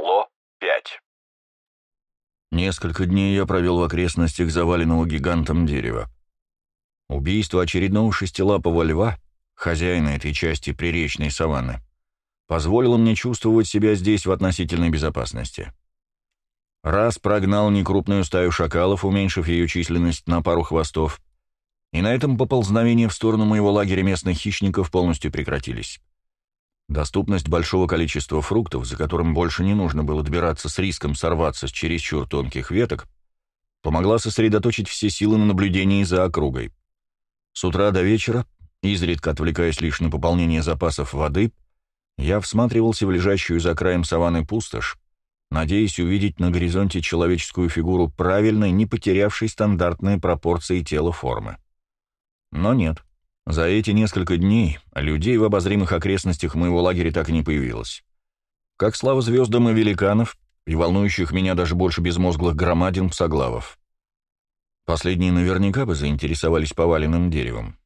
Ло-5. Несколько дней я провел в окрестностях заваленного гигантом дерева. Убийство очередного шестилапого льва, хозяина этой части приречной саванны, позволило мне чувствовать себя здесь в относительной безопасности. Раз прогнал некрупную стаю шакалов, уменьшив ее численность на пару хвостов, и на этом поползновения в сторону моего лагеря местных хищников полностью прекратились. Доступность большого количества фруктов, за которым больше не нужно было добираться с риском сорваться с чересчур тонких веток, помогла сосредоточить все силы на наблюдении за округой. С утра до вечера, изредка отвлекаясь лишь на пополнение запасов воды, я всматривался в лежащую за краем саванны пустошь, надеясь увидеть на горизонте человеческую фигуру правильной, не потерявшей стандартные пропорции тела формы. Но нет. За эти несколько дней людей в обозримых окрестностях моего лагеря так и не появилось. Как слава звездам и великанов, и волнующих меня даже больше безмозглых громадин псоглавов. Последние наверняка бы заинтересовались поваленным деревом.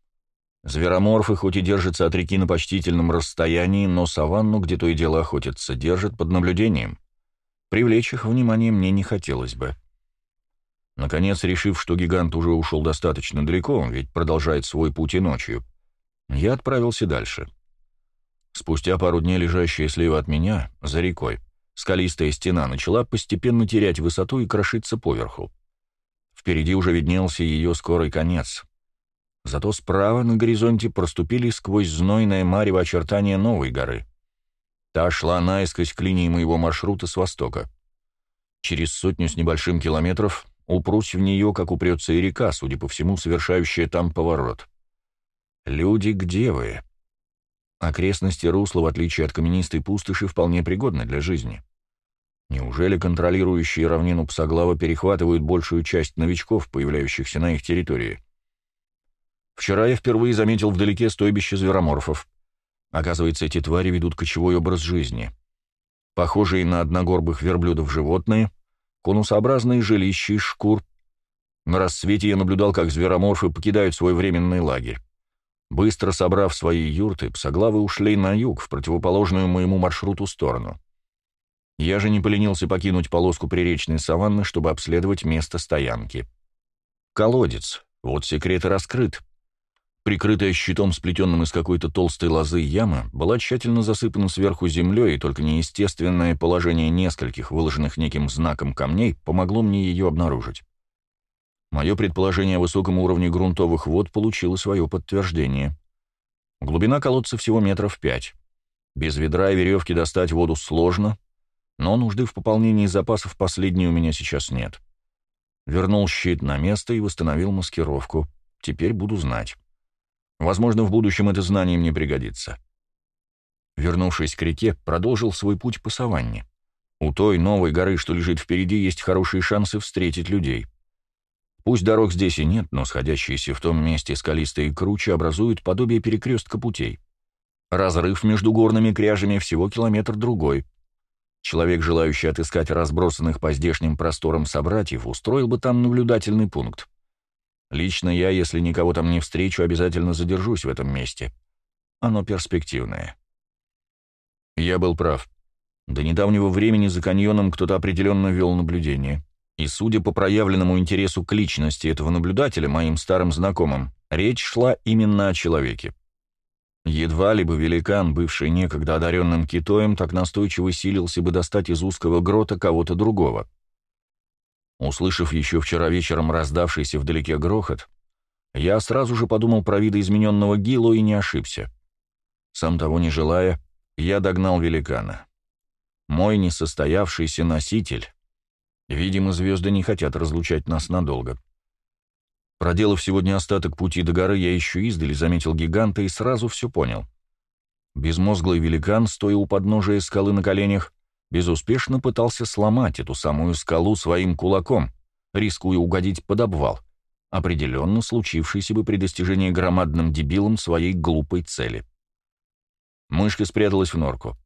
Звероморфы хоть и держатся от реки на почтительном расстоянии, но саванну, где то и дело охотятся, держат под наблюдением. Привлечь их внимание мне не хотелось бы. Наконец, решив, что гигант уже ушел достаточно далеко, ведь продолжает свой путь и ночью, я отправился дальше. Спустя пару дней лежащая слева от меня, за рекой, скалистая стена начала постепенно терять высоту и крошиться поверху. Впереди уже виднелся ее скорый конец. Зато справа на горизонте проступили сквозь знойное марево очертания новой горы. Та шла наискось к линии моего маршрута с востока. Через сотню с небольшим километров Упрусь в нее, как упрется и река, судя по всему, совершающая там поворот. Люди, где вы? Окрестности русла, в отличие от каменистой пустоши, вполне пригодны для жизни. Неужели контролирующие равнину Псоглава перехватывают большую часть новичков, появляющихся на их территории? Вчера я впервые заметил вдалеке стойбище звероморфов. Оказывается, эти твари ведут кочевой образ жизни. Похожие на одногорбых верблюдов животные — конусообразные жилища из шкур. На рассвете я наблюдал, как звероморфы покидают свой временный лагерь. Быстро собрав свои юрты, псоглавы ушли на юг, в противоположную моему маршруту сторону. Я же не поленился покинуть полоску приречной саванны, чтобы обследовать место стоянки. Колодец. Вот секрет раскрыт. Прикрытая щитом, сплетенным из какой-то толстой лозы яма, была тщательно засыпана сверху землей, и только неестественное положение нескольких, выложенных неким знаком камней, помогло мне ее обнаружить. Мое предположение о высоком уровне грунтовых вод получило свое подтверждение. Глубина колодца всего метров пять. Без ведра и веревки достать воду сложно, но нужды в пополнении запасов последней у меня сейчас нет. Вернул щит на место и восстановил маскировку. Теперь буду знать. Возможно, в будущем это знание мне пригодится. Вернувшись к реке, продолжил свой путь по саванне. У той новой горы, что лежит впереди, есть хорошие шансы встретить людей. Пусть дорог здесь и нет, но сходящиеся в том месте скалистые кручи образуют подобие перекрестка путей. Разрыв между горными кряжами всего километр-другой. Человек, желающий отыскать разбросанных по здешним просторам собратьев, устроил бы там наблюдательный пункт. Лично я, если никого там не встречу, обязательно задержусь в этом месте. Оно перспективное. Я был прав. До недавнего времени за каньоном кто-то определенно вел наблюдение. И, судя по проявленному интересу к личности этого наблюдателя, моим старым знакомым, речь шла именно о человеке. Едва ли бы великан, бывший некогда одаренным китоем, так настойчиво силился бы достать из узкого грота кого-то другого — Услышав еще вчера вечером раздавшийся вдалеке грохот, я сразу же подумал про видоизмененного Гилу и не ошибся. Сам того не желая, я догнал великана. Мой несостоявшийся носитель. Видимо, звезды не хотят разлучать нас надолго. Проделав сегодня остаток пути до горы, я еще издали заметил гиганта и сразу все понял. Безмозглый великан, стоя у подножия скалы на коленях, безуспешно пытался сломать эту самую скалу своим кулаком, рискуя угодить под обвал, определенно случившийся бы при достижении громадным дебилом своей глупой цели. Мышка спряталась в норку.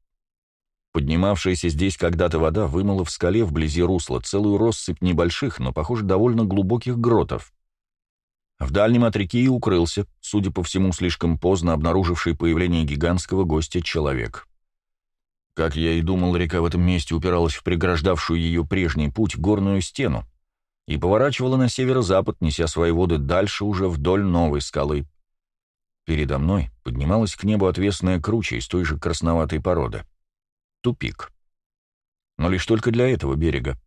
Поднимавшаяся здесь когда-то вода вымыла в скале вблизи русла целую россыпь небольших, но, похоже, довольно глубоких гротов. В дальнем от реки и укрылся, судя по всему, слишком поздно обнаруживший появление гигантского гостя человек. Как я и думал, река в этом месте упиралась в преграждавшую ее прежний путь горную стену и поворачивала на северо-запад, неся свои воды дальше уже вдоль новой скалы. Передо мной поднималась к небу отвесная круча из той же красноватой породы. Тупик. Но лишь только для этого берега.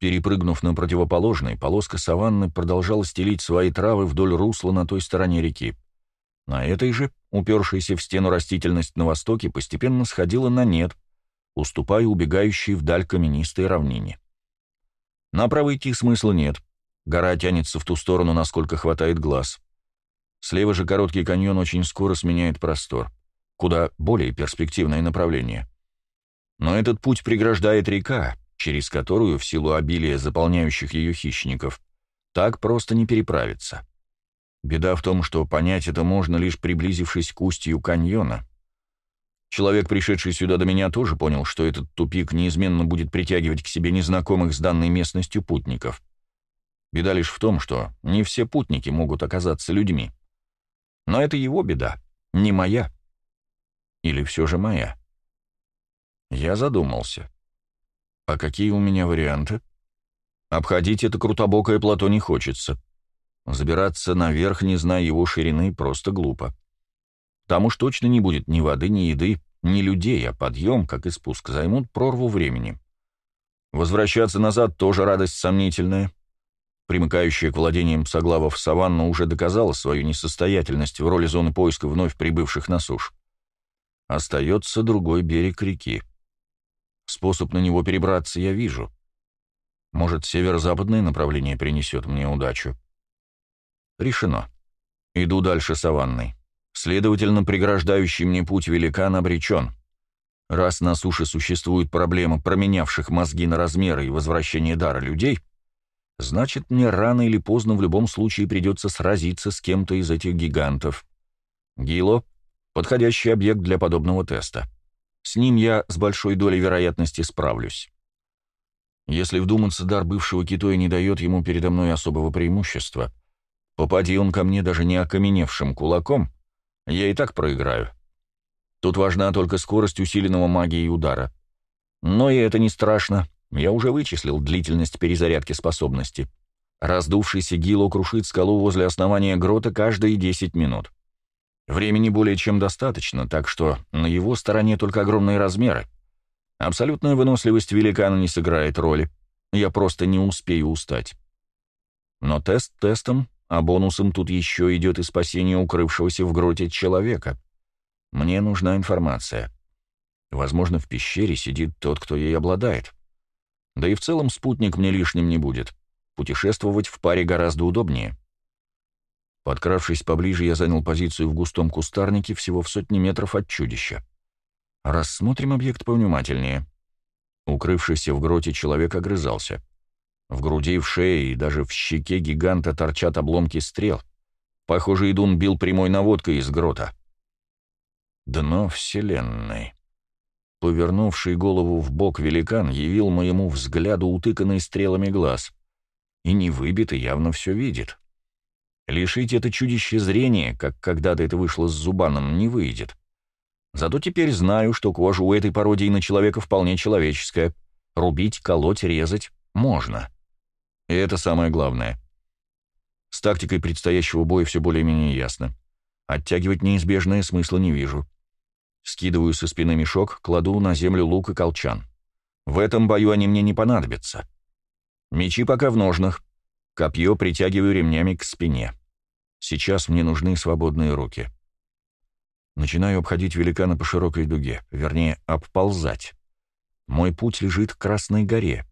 Перепрыгнув на противоположный, полоска саванны продолжала стелить свои травы вдоль русла на той стороне реки. На этой же, упершейся в стену растительность на востоке, постепенно сходила на нет, уступая убегающей вдаль каменистой равнине. Направо идти смысла нет. Гора тянется в ту сторону, насколько хватает глаз. Слева же короткий каньон очень скоро сменяет простор. Куда более перспективное направление. Но этот путь преграждает река, через которую, в силу обилия заполняющих ее хищников, так просто не переправиться. Беда в том, что понять это можно, лишь приблизившись к устью каньона. Человек, пришедший сюда до меня, тоже понял, что этот тупик неизменно будет притягивать к себе незнакомых с данной местностью путников. Беда лишь в том, что не все путники могут оказаться людьми. Но это его беда, не моя. Или все же моя. Я задумался. А какие у меня варианты? Обходить это крутобокое плато не хочется. Забираться наверх, не зная его ширины, просто глупо. Там уж точно не будет ни воды, ни еды, ни людей, а подъем, как и спуск, займут прорву времени. Возвращаться назад тоже радость сомнительная. Примыкающая к владениям Соглавов саванна уже доказала свою несостоятельность в роли зоны поиска вновь прибывших на суш. Остается другой берег реки. Способ на него перебраться я вижу. Может, северо-западное направление принесет мне удачу. Решено. Иду дальше саванной. Следовательно, преграждающий мне путь великан обречен. Раз на суше существует проблема променявших мозги на размеры и возвращение дара людей, значит, мне рано или поздно в любом случае придется сразиться с кем-то из этих гигантов. Гило — подходящий объект для подобного теста. С ним я с большой долей вероятности справлюсь. Если вдуматься, дар бывшего китоя не дает ему передо мной особого преимущества. Попади он ко мне даже не окаменевшим кулаком, я и так проиграю. Тут важна только скорость усиленного магии удара. Но и это не страшно. Я уже вычислил длительность перезарядки способности. Раздувшийся Гило крушит скалу возле основания грота каждые 10 минут. Времени более чем достаточно, так что на его стороне только огромные размеры. Абсолютная выносливость великана не сыграет роли. Я просто не успею устать. Но тест тестом, а бонусом тут еще идет и спасение укрывшегося в гроте человека. Мне нужна информация. Возможно, в пещере сидит тот, кто ей обладает. Да и в целом спутник мне лишним не будет. Путешествовать в паре гораздо удобнее. Подкравшись поближе, я занял позицию в густом кустарнике всего в сотни метров от чудища. Рассмотрим объект повнимательнее. Укрывшийся в гроте человек огрызался. В груди, в шее и даже в щеке гиганта торчат обломки стрел. Похоже, идун бил прямой наводкой из грота. Дно Вселенной. Повернувший голову в бок великан явил моему взгляду утыканный стрелами глаз. И не выбитый явно все видит. Лишить это чудище зрения, как когда-то это вышло с Зубаном, не выйдет. Зато теперь знаю, что кожа у этой пародии на человека вполне человеческая. Рубить, колоть, резать можно. И это самое главное. С тактикой предстоящего боя все более-менее ясно. Оттягивать неизбежное смысла не вижу. Скидываю со спины мешок, кладу на землю лук и колчан. В этом бою они мне не понадобятся. Мечи пока в ножнах. Копье притягиваю ремнями к спине. Сейчас мне нужны свободные руки. Начинаю обходить великана по широкой дуге, вернее, обползать. Мой путь лежит к Красной горе.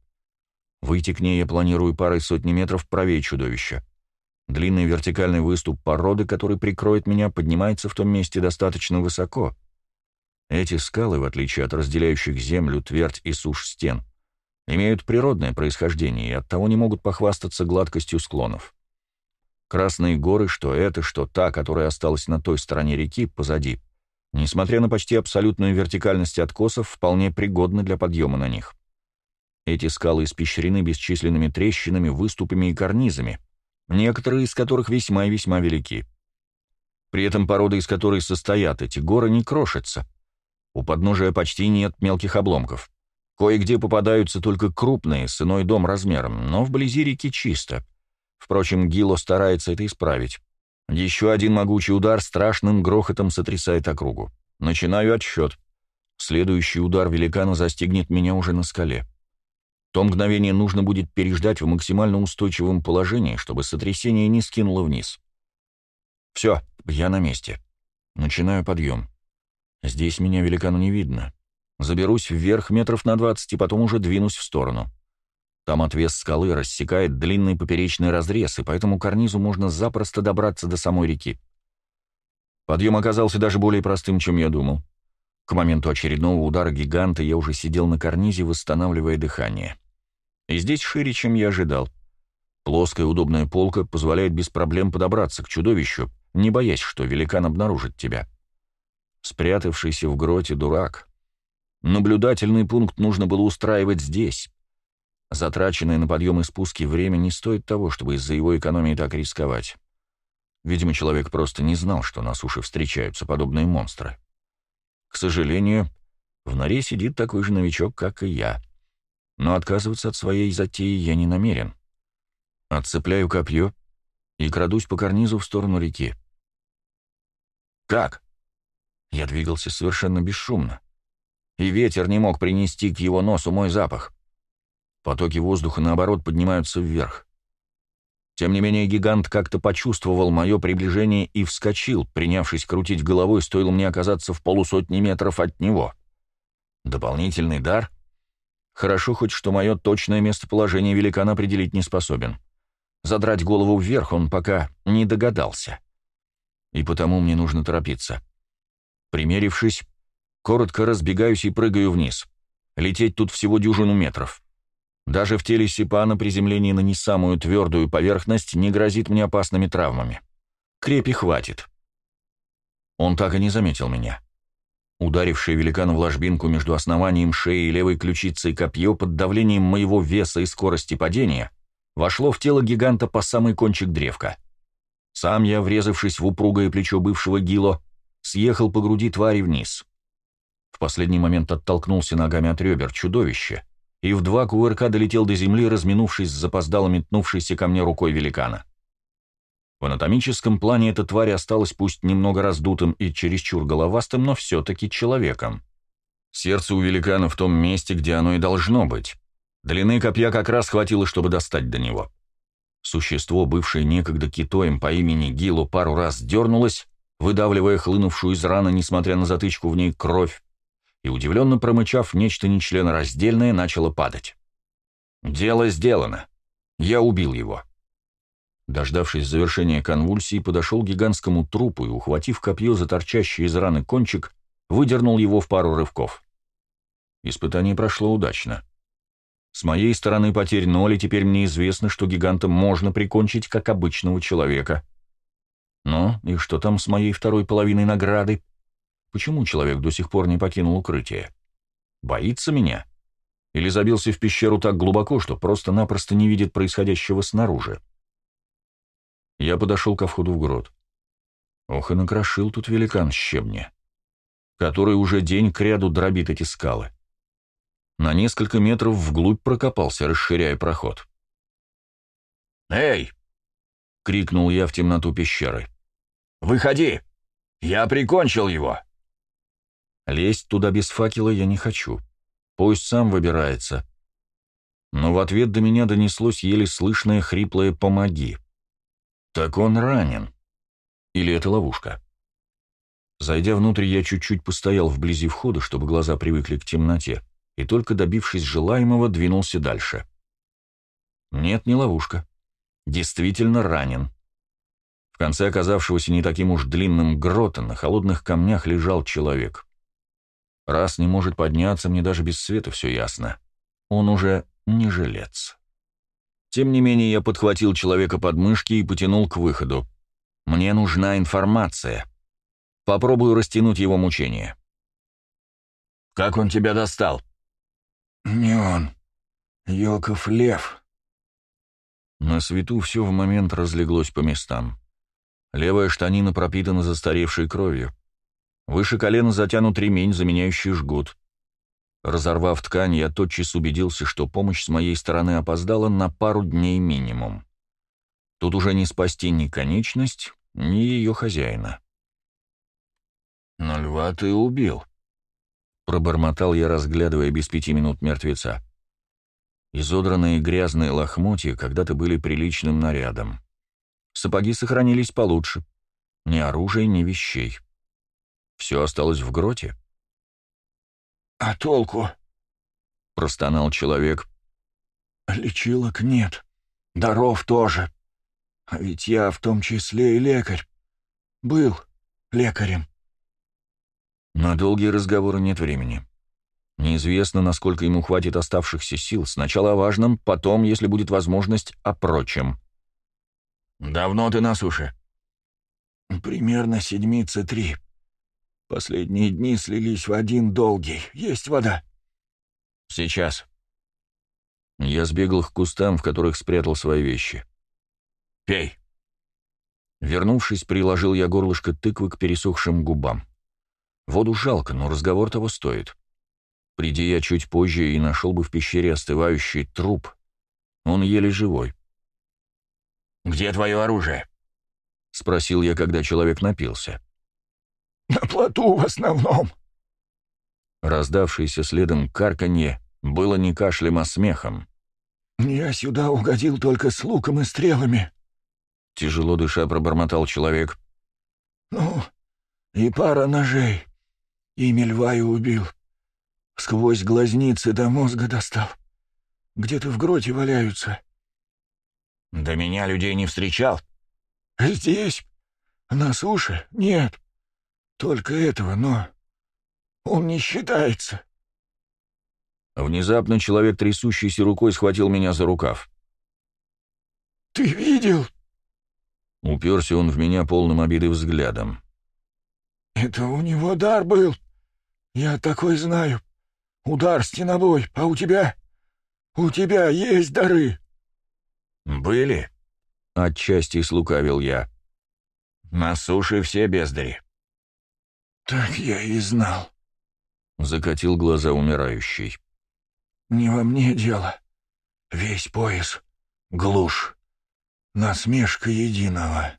Выйти к ней я планирую парой сотни метров правее чудовища. Длинный вертикальный выступ породы, который прикроет меня, поднимается в том месте достаточно высоко. Эти скалы, в отличие от разделяющих землю, твердь и сушь стен, имеют природное происхождение и оттого не могут похвастаться гладкостью склонов. Красные горы, что это, что та, которая осталась на той стороне реки, позади, несмотря на почти абсолютную вертикальность откосов, вполне пригодны для подъема на них. Эти скалы испещрены бесчисленными трещинами, выступами и карнизами, некоторые из которых весьма и весьма велики. При этом порода, из которой состоят эти горы, не крошится. У подножия почти нет мелких обломков. Кое-где попадаются только крупные, с иной дом размером, но вблизи реки чисто. Впрочем, Гило старается это исправить. Еще один могучий удар страшным грохотом сотрясает округу. Начинаю отсчет. Следующий удар великана застигнет меня уже на скале. То мгновение нужно будет переждать в максимально устойчивом положении, чтобы сотрясение не скинуло вниз. Все, я на месте. Начинаю подъем. Здесь меня великану не видно. Заберусь вверх метров на двадцать и потом уже двинусь в сторону. Там отвес скалы рассекает длинный поперечный разрез, и по этому карнизу можно запросто добраться до самой реки. Подъем оказался даже более простым, чем я думал. К моменту очередного удара гиганта я уже сидел на карнизе, восстанавливая дыхание. И здесь шире, чем я ожидал. Плоская удобная полка позволяет без проблем подобраться к чудовищу, не боясь, что великан обнаружит тебя. Спрятавшийся в гроте дурак. Наблюдательный пункт нужно было устраивать здесь. Затраченное на подъем и спуски время не стоит того, чтобы из-за его экономии так рисковать. Видимо, человек просто не знал, что на суше встречаются подобные монстры. Сожалению, в норе сидит такой же новичок, как и я. Но отказываться от своей затеи я не намерен. Отцепляю копье и крадусь по карнизу в сторону реки. «Как?» Я двигался совершенно бесшумно и ветер не мог принести к его носу мой запах. Потоки воздуха, наоборот, поднимаются вверх. Тем не менее, гигант как-то почувствовал мое приближение и вскочил, принявшись крутить головой, стоило мне оказаться в полусотни метров от него. Дополнительный дар? Хорошо хоть, что мое точное местоположение великан определить не способен. Задрать голову вверх он пока не догадался. И потому мне нужно торопиться. Примерившись, Коротко разбегаюсь и прыгаю вниз. Лететь тут всего дюжину метров. Даже в теле Сипана приземление на не самую твердую поверхность не грозит мне опасными травмами. Крепи хватит. Он так и не заметил меня. Ударивший великан в ложбинку между основанием шеи и левой ключицей копье под давлением моего веса и скорости падения вошло в тело гиганта по самый кончик древка. Сам я, врезавшись в упругое плечо бывшего Гило, съехал по груди твари вниз. В последний момент оттолкнулся ногами от ребер чудовище и в два кувырка долетел до земли, разминувшись с запоздало метнувшейся ко мне рукой великана. В анатомическом плане эта тварь осталась пусть немного раздутым и чересчур головастым, но все-таки человеком. Сердце у великана в том месте, где оно и должно быть. Длины копья как раз хватило, чтобы достать до него. Существо, бывшее некогда китоем по имени Гилу, пару раз дернулось, выдавливая хлынувшую из раны, несмотря на затычку в ней, кровь, и, удивленно промычав нечто нечленораздельное, начало падать. «Дело сделано. Я убил его». Дождавшись завершения конвульсии, подошел к гигантскому трупу и, ухватив копье за торчащий из раны кончик, выдернул его в пару рывков. Испытание прошло удачно. С моей стороны потерь ноль, и теперь мне известно, что гиганта можно прикончить, как обычного человека. Ну, и что там с моей второй половиной награды? Почему человек до сих пор не покинул укрытие? Боится меня? Или забился в пещеру так глубоко, что просто-напросто не видит происходящего снаружи? Я подошел ко входу в грот. Ох, и накрошил тут великан щебня, который уже день кряду дробит эти скалы. На несколько метров вглубь прокопался, расширяя проход. «Эй!» — крикнул я в темноту пещеры. «Выходи! Я прикончил его!» Лезть туда без факела я не хочу. Пусть сам выбирается. Но в ответ до меня донеслось еле слышное хриплое «помоги». Так он ранен. Или это ловушка? Зайдя внутрь, я чуть-чуть постоял вблизи входа, чтобы глаза привыкли к темноте, и только добившись желаемого, двинулся дальше. Нет, не ловушка. Действительно ранен. В конце оказавшегося не таким уж длинным грота на холодных камнях лежал человек. Раз не может подняться, мне даже без света все ясно. Он уже не жилец. Тем не менее, я подхватил человека под мышки и потянул к выходу. Мне нужна информация. Попробую растянуть его мучение. «Как он тебя достал?» «Не он. Йоков Лев». На свету все в момент разлеглось по местам. Левая штанина пропитана застаревшей кровью. Выше колена затянут ремень, заменяющий жгут. Разорвав ткань, я тотчас убедился, что помощь с моей стороны опоздала на пару дней минимум. Тут уже не спасти ни конечность, ни ее хозяина. «Но льва ты убил», — пробормотал я, разглядывая без пяти минут мертвеца. Изодранные грязные лохмотья когда-то были приличным нарядом. Сапоги сохранились получше. Ни оружия, ни вещей. Все осталось в гроте. «А толку?» — простонал человек. «Лечилок нет. Даров тоже. А ведь я в том числе и лекарь. Был лекарем». На долгие разговоры нет времени. Неизвестно, насколько ему хватит оставшихся сил. Сначала о важном, потом, если будет возможность, о прочем. «Давно ты на суше?» «Примерно седмицы три. Последние дни слились в один долгий. Есть вода?» «Сейчас». Я сбегал к кустам, в которых спрятал свои вещи. «Пей». Вернувшись, приложил я горлышко тыквы к пересохшим губам. Воду жалко, но разговор того стоит. Приди я чуть позже и нашел бы в пещере остывающий труп. Он еле живой. «Где твое оружие?» — спросил я, когда человек напился. «На плоту в основном». Раздавшееся следом карканье было не кашлем, а смехом. «Я сюда угодил только с луком и стрелами», — тяжело дыша пробормотал человек. «Ну, и пара ножей. Имя льва и убил. Сквозь глазницы до мозга достал. Где-то в гроте валяются». «До меня людей не встречал?» «Здесь? На суше? Нет. Только этого, но он не считается». Внезапно человек, трясущийся рукой, схватил меня за рукав. «Ты видел?» Уперся он в меня полным обиды взглядом. «Это у него дар был. Я такой знаю. Удар стенобой. А у тебя? У тебя есть дары?» «Были?» — отчасти слукавил я. «На суше все бездари». «Так я и знал», — закатил глаза умирающий. «Не во мне дело. Весь пояс — глушь, насмешка единого».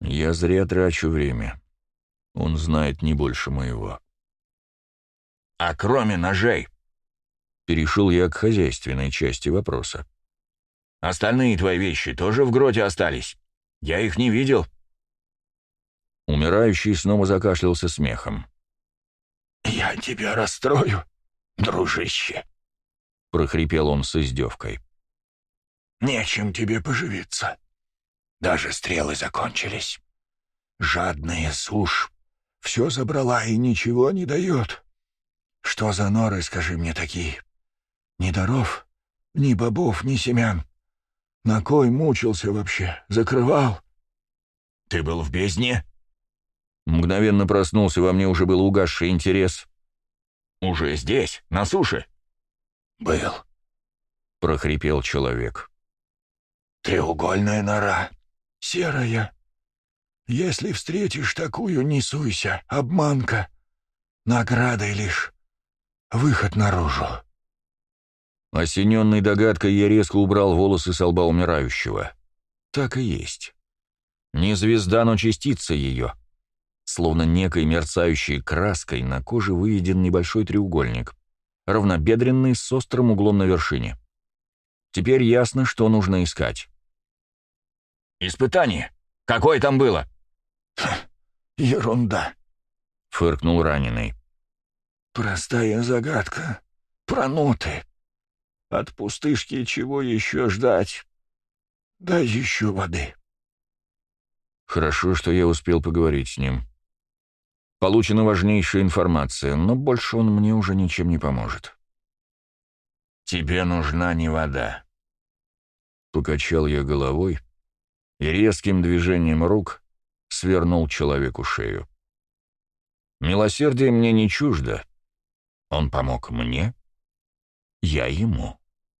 «Я зря трачу время. Он знает не больше моего». «А кроме ножей?» Перешел я к хозяйственной части вопроса. Остальные твои вещи тоже в гроте остались. Я их не видел». Умирающий снова закашлялся смехом. «Я тебя расстрою, дружище», — прохрипел он с издевкой. «Нечем тебе поживиться. Даже стрелы закончились. Жадная сушь все забрала и ничего не дает. Что за норы, скажи мне, такие? Ни даров, ни бобов, ни семян. На кой мучился вообще? Закрывал?» «Ты был в бездне?» Мгновенно проснулся, во мне уже был угасший интерес. «Уже здесь, на суше?» «Был», — прохрипел человек. «Треугольная нора, серая. Если встретишь такую, не суйся, обманка. Наградой лишь. Выход наружу». Осененный догадкой, я резко убрал волосы с лба умирающего. Так и есть. Не звезда, но частица ее. Словно некой мерцающей краской на коже выведен небольшой треугольник, равнобедренный с острым углом на вершине. Теперь ясно, что нужно искать. «Испытание? Какое там было?» «Ерунда», — фыркнул раненый. «Простая загадка. Пронуты. От пустышки чего еще ждать? Дай еще воды. Хорошо, что я успел поговорить с ним. Получена важнейшая информация, но больше он мне уже ничем не поможет. Тебе нужна не вода. Покачал я головой и резким движением рук свернул человеку шею. Милосердие мне не чуждо. Он помог мне, я ему.